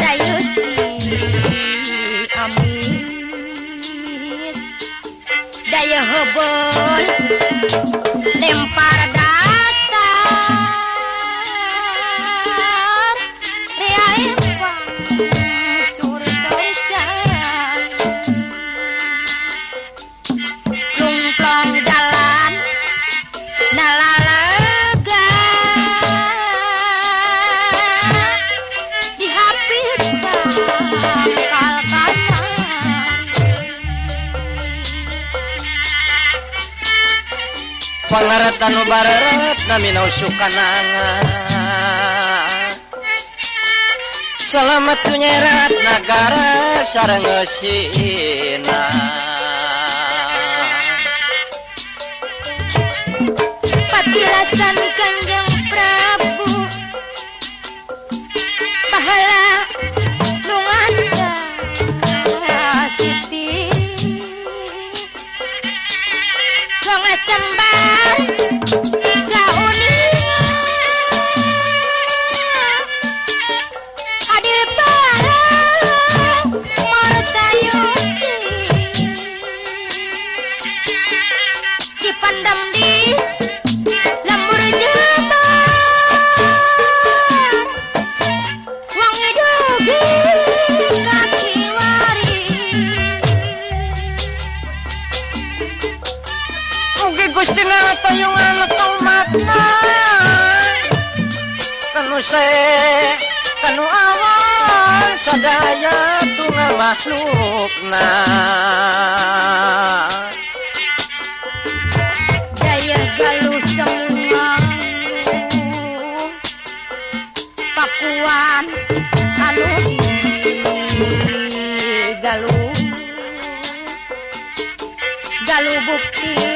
Dayuti Amis daya hobol lempar pangaratan nubarat naminau sukananga Selamat punyerat negara sarang Sina se kanu awal sadaya tunggal makhlukna daya galuh semua. Pakuan anu galuh. Galuh bukti.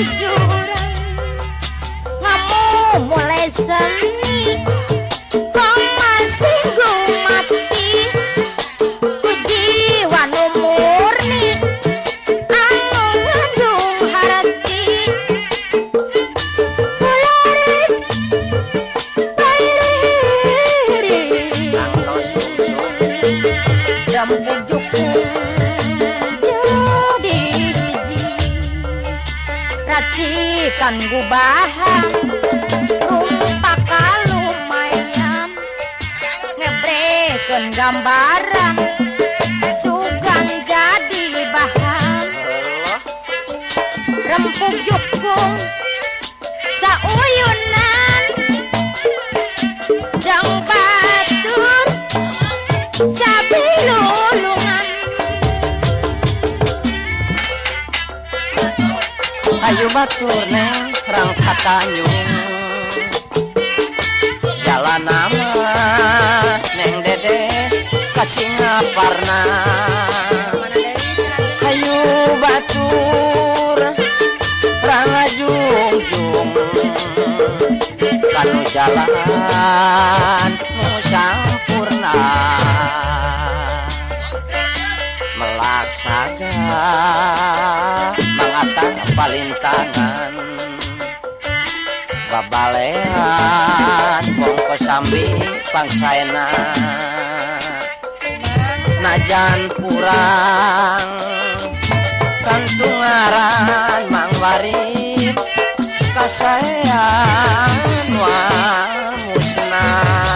kejujuran. Kamu mulai seni. Kau masih mati. Anu susun ikan gubahan rumpaka lumayan ngebreken gambaran batur neng rangkat tanyung jalan nama neng dede kasih ngaparna ayo batur rangajung jung kanu jalan nu sampurna. Melaksakan mata palintangan. Babalean bongko sambi pangsaena. Najan kurang kantungaran mangwari kasayan wa musnah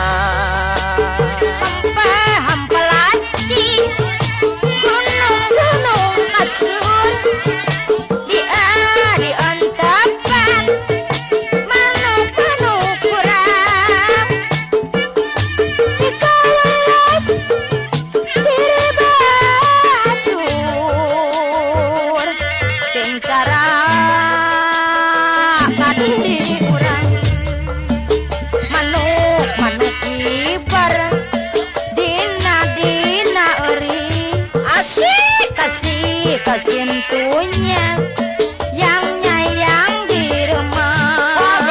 pintunya yang nyayang di rumah.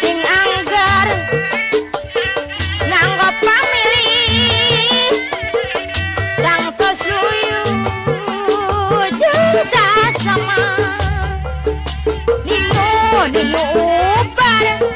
Sing anggar nanggap pamilih tang tos jengsa jasa sama ningu ningu upar.